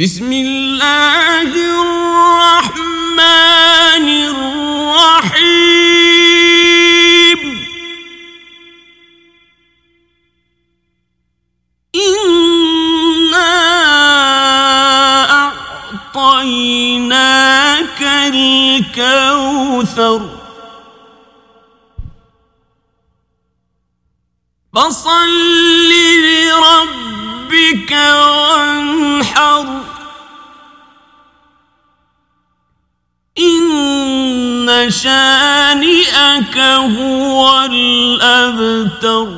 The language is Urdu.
بسم اللہ الرحمن الرحیم انا اعطیناک الكوثر. فصل لربك وانحر ان شانئك هو الابتر